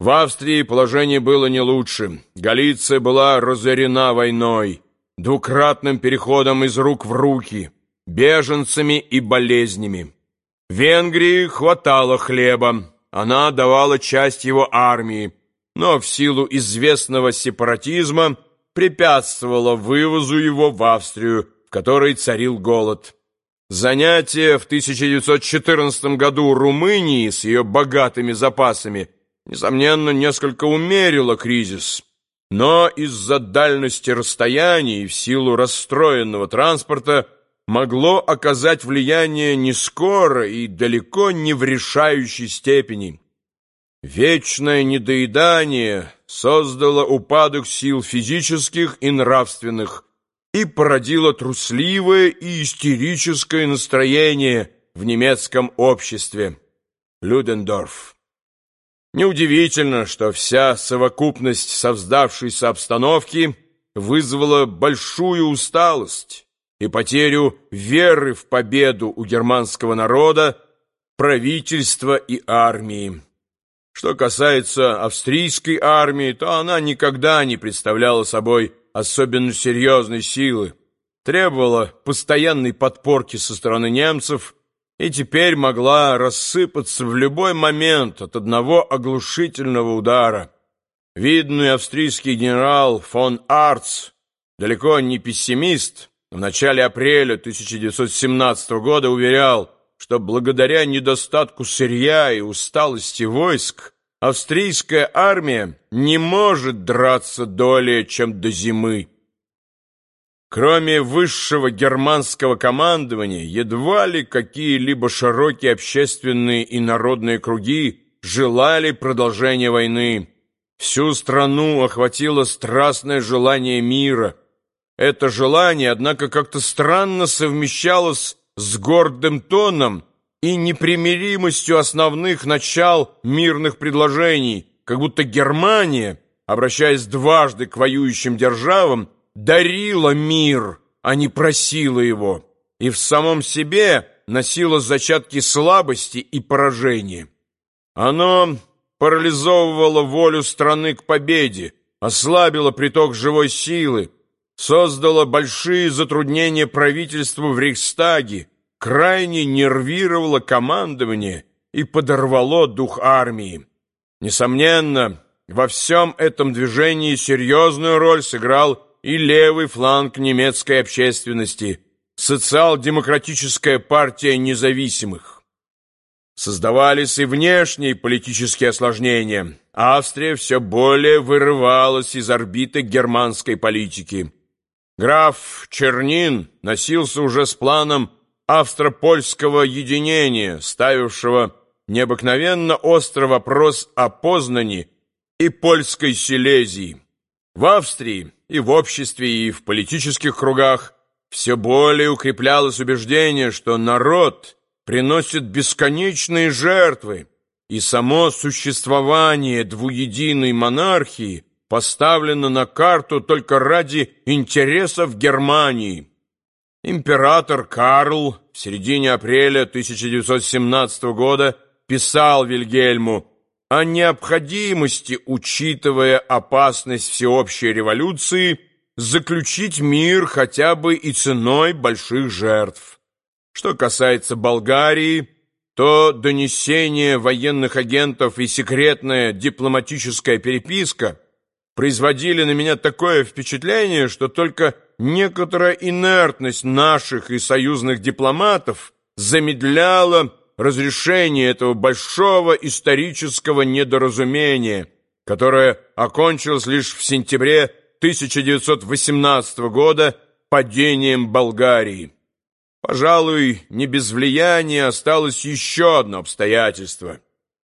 В Австрии положение было не лучше. Галиция была разорена войной, двукратным переходом из рук в руки, беженцами и болезнями. Венгрии хватало хлеба, она давала часть его армии, но в силу известного сепаратизма препятствовала вывозу его в Австрию, в которой царил голод. Занятие в 1914 году Румынии с ее богатыми запасами, несомненно, несколько умерило кризис. Но из-за дальности расстояний и в силу расстроенного транспорта могло оказать влияние не скоро и далеко не в решающей степени. Вечное недоедание создало упадок сил физических и нравственных и породило трусливое и истерическое настроение в немецком обществе. Людендорф. Неудивительно, что вся совокупность совздавшейся обстановки вызвала большую усталость и потерю веры в победу у германского народа, правительства и армии. Что касается австрийской армии, то она никогда не представляла собой особенно серьезной силы, требовала постоянной подпорки со стороны немцев и теперь могла рассыпаться в любой момент от одного оглушительного удара. Видный австрийский генерал фон Арц, далеко не пессимист, в начале апреля 1917 года уверял, что благодаря недостатку сырья и усталости войск австрийская армия не может драться долее, чем до зимы. Кроме высшего германского командования, едва ли какие-либо широкие общественные и народные круги желали продолжения войны. Всю страну охватило страстное желание мира – это желание, однако, как-то странно совмещалось с гордым тоном и непримиримостью основных начал мирных предложений, как будто Германия, обращаясь дважды к воюющим державам, дарила мир, а не просила его, и в самом себе носила зачатки слабости и поражения. Оно парализовывало волю страны к победе, ослабило приток живой силы, создало большие затруднения правительству в Рейхстаге, крайне нервировало командование и подорвало дух армии. Несомненно, во всем этом движении серьезную роль сыграл и левый фланг немецкой общественности, социал-демократическая партия независимых. Создавались и внешние политические осложнения. Австрия все более вырывалась из орбиты германской политики. Граф Чернин носился уже с планом австро-польского единения, ставившего необыкновенно острый вопрос о Познани и польской Силезии. В Австрии и в обществе, и в политических кругах все более укреплялось убеждение, что народ приносит бесконечные жертвы, и само существование двуединой монархии – поставлена на карту только ради интересов Германии. Император Карл в середине апреля 1917 года писал Вильгельму о необходимости, учитывая опасность всеобщей революции, заключить мир хотя бы и ценой больших жертв. Что касается Болгарии, то донесение военных агентов и секретная дипломатическая переписка – производили на меня такое впечатление, что только некоторая инертность наших и союзных дипломатов замедляла разрешение этого большого исторического недоразумения, которое окончилось лишь в сентябре 1918 года падением Болгарии. Пожалуй, не без влияния осталось еще одно обстоятельство –